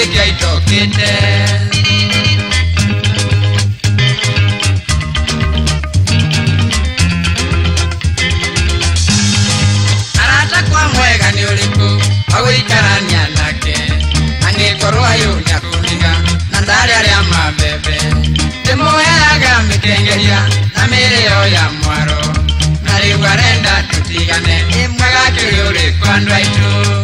keki aitokete arata kwa mwega ni uriku wagwikarania nake angikorwayo nyakuniga na ndari aria mabebe ndimuheaga mikengeria na mirio ya mwaro na riu arenda tutigane imwegakiri uriku andu aitu